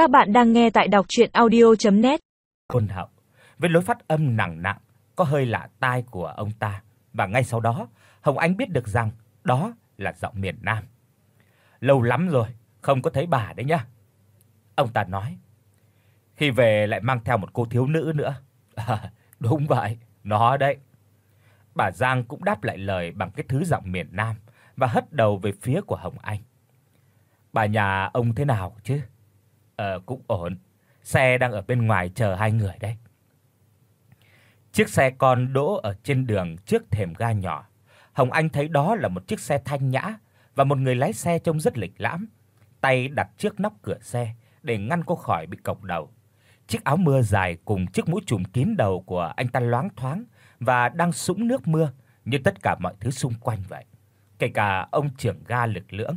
Các bạn đang nghe tại đọc audio net Ôn hậu, với lối phát âm nặng nặng, có hơi lạ tai của ông ta, và ngay sau đó, Hồng Anh biết được rằng đó là giọng miền Nam. Lâu lắm rồi không có thấy bà đấy nhá. Ông ta nói. Khi về lại mang theo một cô thiếu nữ nữa. À, đúng vậy, nó đấy. Bà Giang cũng đáp lại lời bằng cái thứ giọng miền Nam và hất đầu về phía của Hồng Anh. Bà nhà ông thế nào chứ? Ờ cũng ổn. Xe đang ở bên ngoài chờ hai người đấy. Chiếc xe con đỗ ở trên đường trước thềm ga nhỏ. Hồng Anh thấy đó là một chiếc xe thanh nhã và một người lái xe trông rất lịch lãm, tay đặt trước nóc cửa xe để ngăn cô khỏi bị cộc đầu. Chiếc áo mưa dài cùng chiếc mũ trùm kín đầu của anh ta loáng thoáng và đang sũng nước mưa như tất cả mọi thứ xung quanh vậy, kể cả ông trưởng ga lực lưỡng.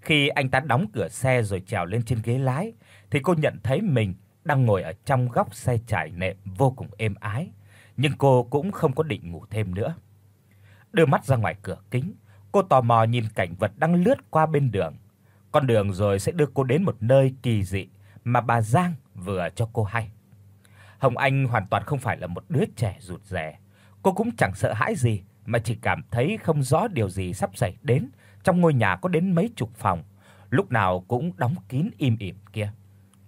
Khi anh ta đóng cửa xe rồi trèo lên trên ghế lái thì cô nhận thấy mình đang ngồi ở trong góc xe trải nệm vô cùng êm ái, nhưng cô cũng không có định ngủ thêm nữa. Đưa mắt ra ngoài cửa kính, cô tò mò nhìn cảnh vật đang lướt qua bên đường. Con đường rồi sẽ đưa cô đến một nơi kỳ dị mà bà Giang vừa cho cô hay. Hồng Anh hoàn toàn không phải là một đứa trẻ rụt rè. Cô cũng chẳng sợ hãi gì mà chỉ cảm thấy không rõ điều gì sắp xảy đến trong ngôi nhà có đến mấy chục phòng, lúc nào cũng đóng kín im ỉm kia.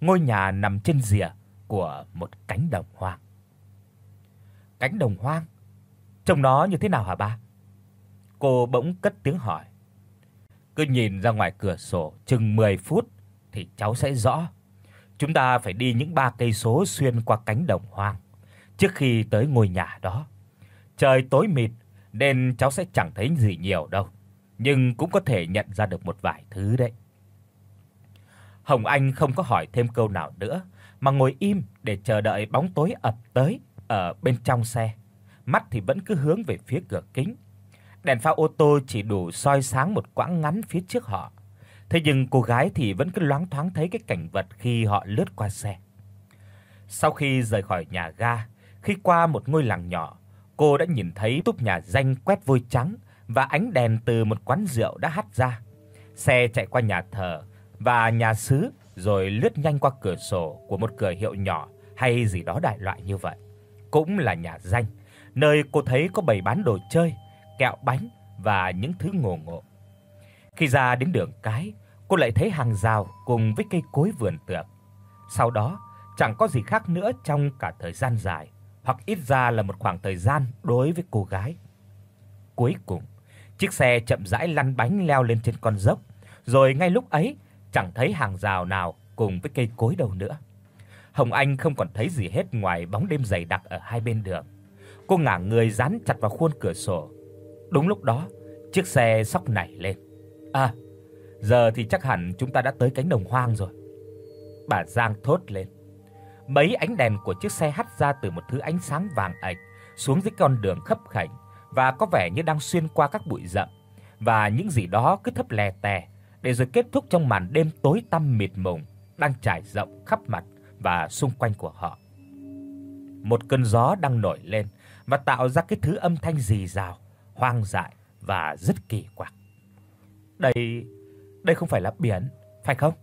Ngôi nhà nằm trên rìa của một cánh đồng hoang. Cánh đồng hoang? Trông nó như thế nào hả ba? Cô bỗng cất tiếng hỏi. Cứ nhìn ra ngoài cửa sổ chừng 10 phút thì cháu sẽ rõ. Chúng ta phải đi những ba cây số xuyên qua cánh đồng hoang trước khi tới ngôi nhà đó. Trời tối mịt nên cháu sẽ chẳng thấy gì nhiều đâu, nhưng cũng có thể nhận ra được một vài thứ đấy. Hồng Anh không có hỏi thêm câu nào nữa, mà ngồi im để chờ đợi bóng tối ập tới ở bên trong xe. Mắt thì vẫn cứ hướng về phía cửa kính. Đèn pha ô tô chỉ đủ soi sáng một quãng ngắn phía trước họ. Thế nhưng cô gái thì vẫn cứ loáng thoáng thấy cái cảnh vật khi họ lướt qua xe. Sau khi rời khỏi nhà ga, khi qua một ngôi làng nhỏ, cô đã nhìn thấy túp nhà danh quét vôi trắng và ánh đèn từ một quán rượu đã hắt ra. Xe chạy qua nhà thờ và nhà xứ rồi lướt nhanh qua cửa sổ của một cửa hiệu nhỏ hay gì đó đại loại như vậy. Cũng là nhà danh, nơi cô thấy có bày bán đồ chơi, kẹo bánh và những thứ ngổ ngộ. Khi ra đến đường cái, cô lại thấy hàng rào cùng với cây cối vườn tược. Sau đó, chẳng có gì khác nữa trong cả thời gian dài, hoặc ít ra là một khoảng thời gian đối với cô gái. Cuối cùng, chiếc xe chậm rãi lăn bánh leo lên trên con dốc, rồi ngay lúc ấy, chẳng thấy hàng rào nào cùng với cây cối đâu nữa. Hồng Anh không còn thấy gì hết ngoài bóng đêm dày đặc ở hai bên đường. Cô ngả người dán chặt vào khuôn cửa sổ. Đúng lúc đó, chiếc xe sóc nảy lên. À, giờ thì chắc hẳn chúng ta đã tới cánh đồng hoang rồi. Bà Giang thốt lên. Mấy ánh đèn của chiếc xe hắt ra từ một thứ ánh sáng vàng ạch xuống dưới con đường khấp khảnh và có vẻ như đang xuyên qua các bụi rậm và những gì đó cứ thấp lè tè để rồi kết thúc trong màn đêm tối tăm mịt mùng đang trải rộng khắp mặt và xung quanh của họ. Một cơn gió đang nổi lên và tạo ra cái thứ âm thanh rì rào, hoang dại và rất kỳ quặc. Đây đây không phải là biển, phải không?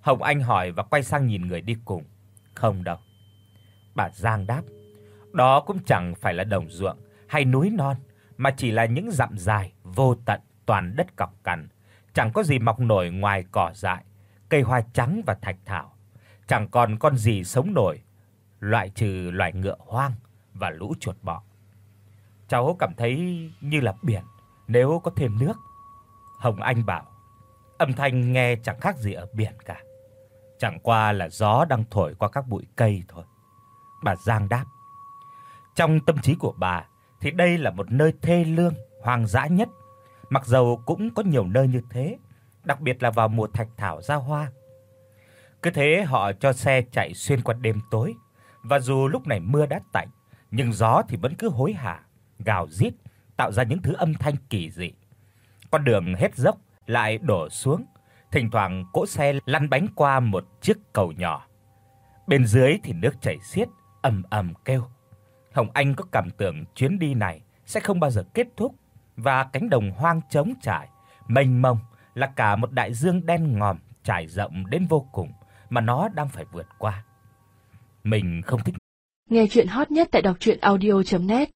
Hồng Anh hỏi và quay sang nhìn người đi cùng. Không đâu. Bà Giang đáp. Đó cũng chẳng phải là đồng ruộng hay núi non, mà chỉ là những dặm dài vô tận toàn đất cọc cằn, chẳng có gì mọc nổi ngoài cỏ dại, cây hoa trắng và thạch thảo, chẳng còn con gì sống nổi, loại trừ loài ngựa hoang và lũ chuột bọ. Cháu cảm thấy như là biển nếu có thêm nước. Hồng Anh bảo, âm thanh nghe chẳng khác gì ở biển cả. Chẳng qua là gió đang thổi qua các bụi cây thôi. Bà Giang đáp. Trong tâm trí của bà thì đây là một nơi thê lương, hoang dã nhất, mặc dầu cũng có nhiều nơi như thế, đặc biệt là vào mùa thạch thảo ra hoa. Cứ thế họ cho xe chạy xuyên qua đêm tối, và dù lúc này mưa đã tạnh, nhưng gió thì vẫn cứ hối hả, gào rít, tạo ra những thứ âm thanh kỳ dị. Con đường hết dốc lại đổ xuống, thỉnh thoảng cỗ xe lăn bánh qua một chiếc cầu nhỏ. Bên dưới thì nước chảy xiết, ầm ầm kêu. Hồng Anh có cảm tưởng chuyến đi này sẽ không bao giờ kết thúc và cánh đồng hoang trống trải, mênh mông là cả một đại dương đen ngòm trải rộng đến vô cùng mà nó đang phải vượt qua. Mình không thích. Nghe truyện hot nhất tại doctruyenaudio.net